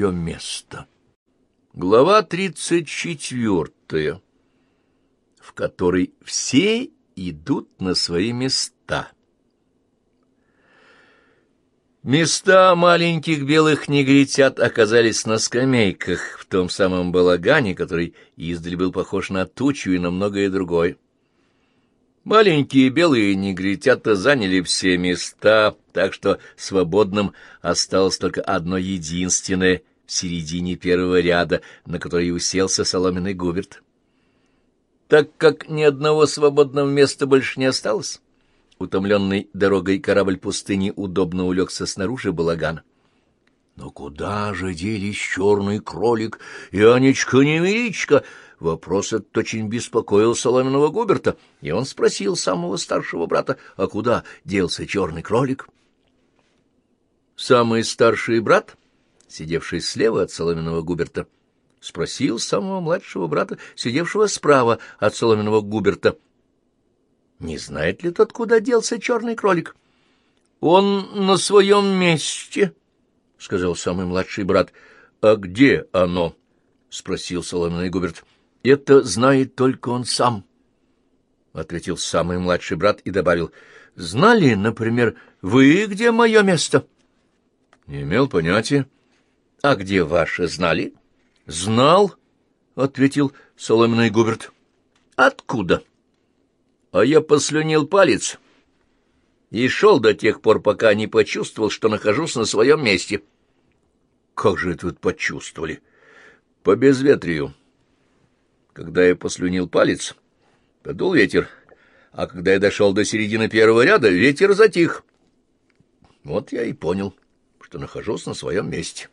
свое место. Глава тридцать четвертая, в которой все идут на свои места. Места маленьких белых негритят оказались на скамейках в том самом балагане, который издали был похож на тучу и на многое другое. Маленькие белые негритята заняли все места, так что свободным осталось только одно единственное середине первого ряда, на который уселся соломенный Губерт. Так как ни одного свободного места больше не осталось, Утомленный дорогой корабль пустыни удобно улегся снаружи балагана. Но куда же делись черный кролик и Анечка-невеличка? Вопрос этот очень беспокоил соломенного Губерта, и он спросил самого старшего брата, а куда делся черный кролик? Самый старший брат, сидевший слева от соломенного Губерта, спросил самого младшего брата, сидевшего справа от соломенного Губерта — не знает ли тот, куда делся черный кролик? — Он на своем месте, — сказал самый младший брат. — А где оно? — спросил соломенный Губерт. — Это знает только он сам, — ответил самый младший брат и добавил. — Знали, например, вы, где мое место? — Не имел понятия. — А где ваше знали? — Знал, — ответил соломенный Губерт. — Откуда? — а я послюнил палец и шел до тех пор, пока не почувствовал, что нахожусь на своем месте. Как же это вы почувствовали? По безветрию. Когда я послюнил палец, подул ветер, а когда я дошел до середины первого ряда, ветер затих. Вот я и понял, что нахожусь на своем месте.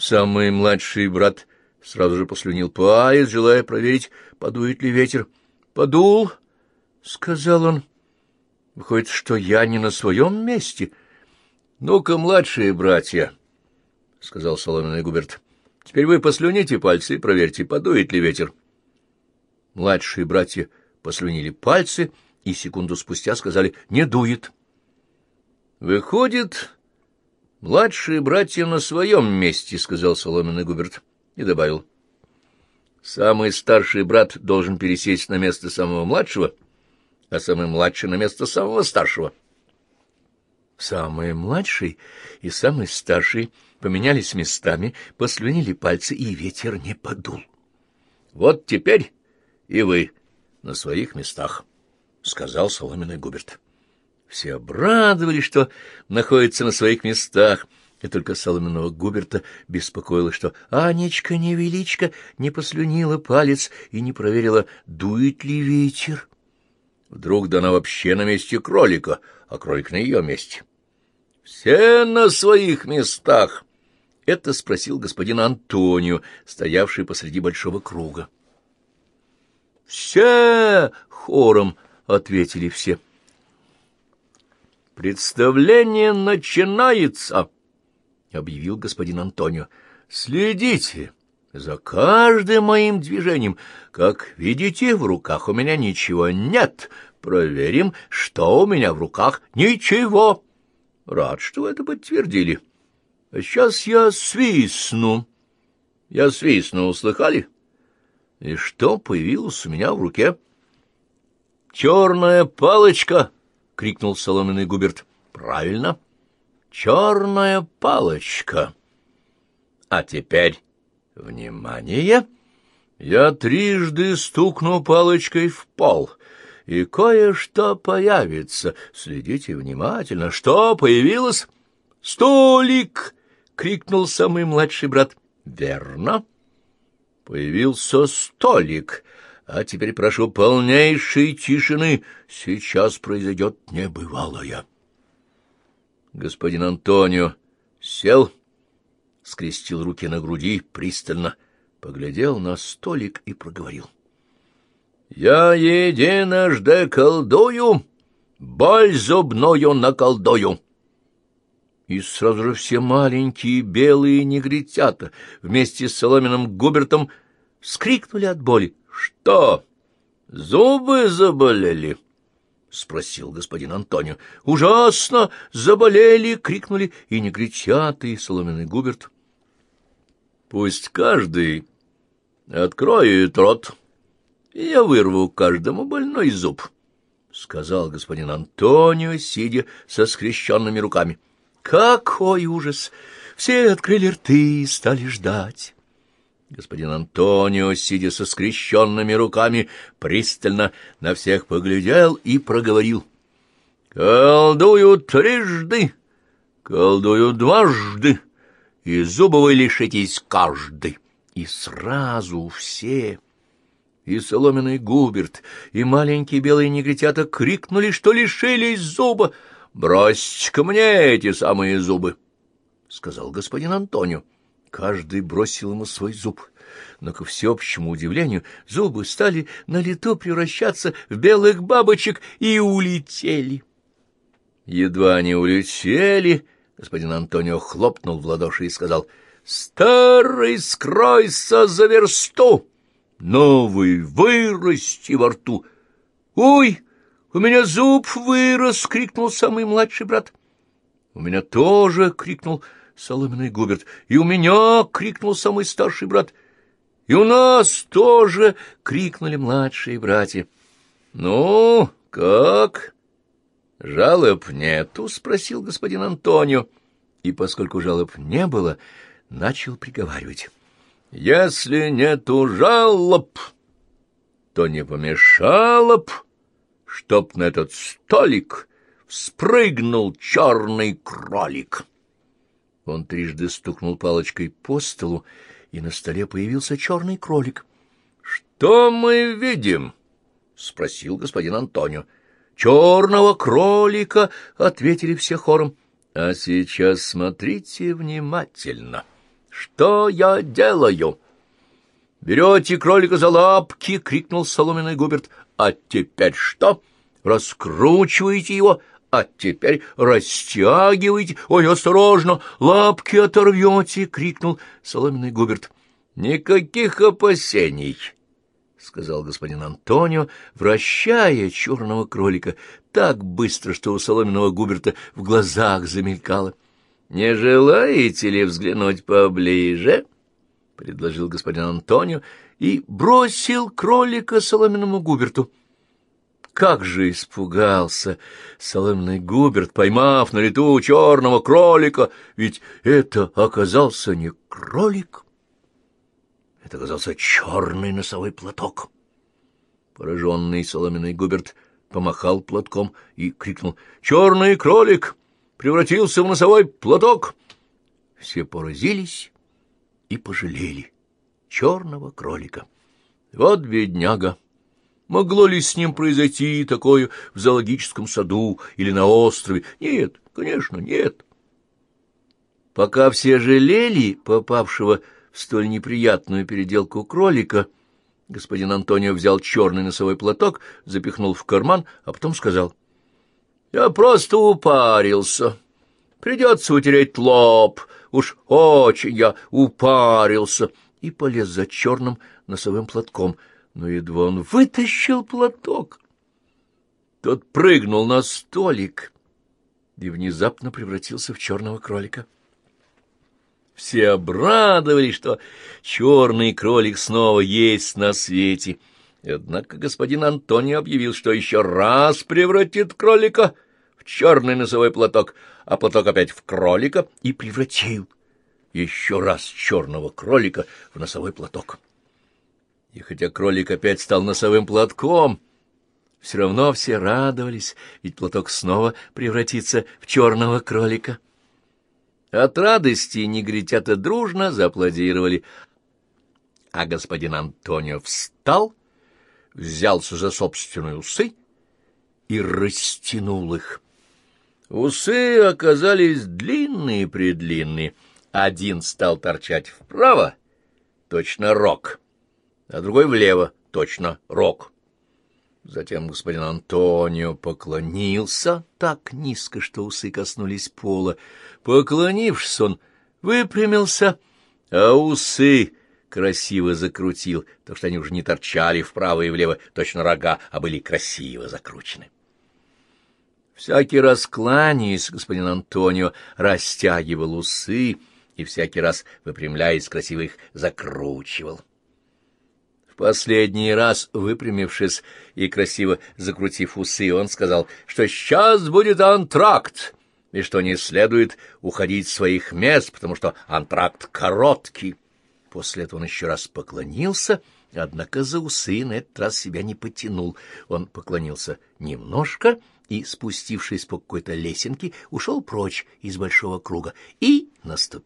Самый младший брат сразу же послюнил палец, желая проверить, подует ли ветер. Подул, — сказал он. — Выходит, что я не на своем месте. — Ну-ка, младшие братья, — сказал соломенный Губерт, — теперь вы послюните пальцы и проверьте, подует ли ветер. Младшие братья послюнили пальцы и секунду спустя сказали «не дует». «Выходит, младшие братья на своем месте», — сказал соломенный Губерт и добавил. Самый старший брат должен пересесть на место самого младшего, а самый младший — на место самого старшего. Самый младший и самый старший поменялись местами, послюнили пальцы, и ветер не подул. — Вот теперь и вы на своих местах, — сказал соломенный Губерт. Все обрадовались, что находятся на своих местах — и только соломенного Губерта беспокоило, что Анечка-невеличка не послюнила палец и не проверила, дует ли ветер. Вдруг да она вообще на месте кролика, а кролик на ее месте. — Все на своих местах! — это спросил господин Антонио, стоявший посреди большого круга. — Все! — хором ответили все. — Представление начинается! —— объявил господин Антонио. — Следите за каждым моим движением. Как видите, в руках у меня ничего нет. Проверим, что у меня в руках. Ничего. Рад, что вы это подтвердили. А сейчас я свистну. Я свистну, услыхали? И что появилось у меня в руке? — Черная палочка! — крикнул соломенный Губерт. — Правильно. — черная палочка. А теперь, внимание, я трижды стукну палочкой в пол, и кое-что появится. Следите внимательно. Что появилось? Столик! — крикнул самый младший брат. Верно. Появился столик. А теперь прошу полнейшей тишины. Сейчас произойдет небывалое. Господин Антонио сел, скрестил руки на груди, пристально поглядел на столик и проговорил. — Я единожды колдую, боль зубною наколдую. И сразу же все маленькие белые негритята вместе с соломенным Губертом вскрикнули от боли. — Что, зубы заболели? —— спросил господин Антонио. — Ужасно! Заболели! — крикнули и негритята, и соломенный Губерт. Пусть каждый откроет рот, и я вырву каждому больной зуб, — сказал господин Антонио, сидя со скрещенными руками. — Какой ужас! Все открыли рты и стали ждать. Господин Антонио, сидя со скрещенными руками, пристально на всех поглядел и проговорил. — Колдую трижды, колдую дважды, и зубы вы лишитесь каждый. И сразу все, и соломенный Губерт, и маленькие белые негритята крикнули, что лишились зуба. — Бросьте-ка мне эти самые зубы, — сказал господин Антонио. Каждый бросил ему свой зуб, но, ко всеобщему удивлению, зубы стали на лету превращаться в белых бабочек и улетели. Едва они улетели, господин Антонио хлопнул в ладоши и сказал, «Старый скройся за версту, новый вырасти во рту». «Ой, у меня зуб вырос!» — крикнул самый младший брат. «У меня тоже!» — крикнул соломенный Губерт. «И у меня!» — крикнул самый старший брат. «И у нас тоже!» — крикнули младшие братья. «Ну, как?» «Жалоб нету?» — спросил господин Антонио. И поскольку жалоб не было, начал приговаривать. «Если нету жалоб, то не помешало б, чтоб на этот столик спрыгнул черный кролик». Он трижды стукнул палочкой по столу, и на столе появился черный кролик. — Что мы видим? — спросил господин Антонио. — Черного кролика! — ответили все хором. — А сейчас смотрите внимательно. Что я делаю? — Берете кролика за лапки! — крикнул соломенный Губерт. — А теперь что? Раскручиваете его а теперь растягивайте. Ой, осторожно, лапки оторвете, — крикнул соломенный Губерт. — Никаких опасений, — сказал господин Антонио, вращая черного кролика так быстро, что у соломенного Губерта в глазах замелькало. — Не желаете ли взглянуть поближе? — предложил господин Антонио и бросил кролика соломенному Губерту. Как же испугался соломенный Губерт, поймав на лету черного кролика, ведь это оказался не кролик, это оказался черный носовой платок. Пораженный соломенный Губерт помахал платком и крикнул «Черный кролик превратился в носовой платок!» Все поразились и пожалели черного кролика. Вот бедняга! Могло ли с ним произойти такое в зоологическом саду или на острове? Нет, конечно, нет. Пока все жалели попавшего в столь неприятную переделку кролика, господин Антонио взял черный носовой платок, запихнул в карман, а потом сказал, «Я просто упарился. Придется утереть лоб. Уж очень я упарился» и полез за черным носовым платком — но едва он вытащил платок, тот прыгнул на столик и внезапно превратился в черного кролика. Все обрадовались, что черный кролик снова есть на свете. Однако господин Антоний объявил, что еще раз превратит кролика в черный носовой платок, а платок опять в кролика, и превратил еще раз черного кролика в носовой платок. И хотя кролик опять стал носовым платком, все равно все радовались, ведь платок снова превратится в черного кролика. От радости негритята дружно зааплодировали, а господин Антонио встал, взялся за собственные усы и растянул их. Усы оказались длинные-предлинные, один стал торчать вправо, точно рог — а другой влево, точно, рог. Затем господин Антонио поклонился так низко, что усы коснулись пола. Поклонившись, он выпрямился, а усы красиво закрутил, так что они уже не торчали вправо и влево, точно рога, а были красиво закручены. Всякий раз кланяясь, господин Антонио растягивал усы, и всякий раз, выпрямляясь, красиво их закручивал. Последний раз, выпрямившись и красиво закрутив усы, он сказал, что сейчас будет антракт, и что не следует уходить с своих мест, потому что антракт короткий. После этого он еще раз поклонился, однако за усы на этот раз себя не потянул. Он поклонился немножко и, спустившись по какой-то лесенке, ушел прочь из большого круга и наступил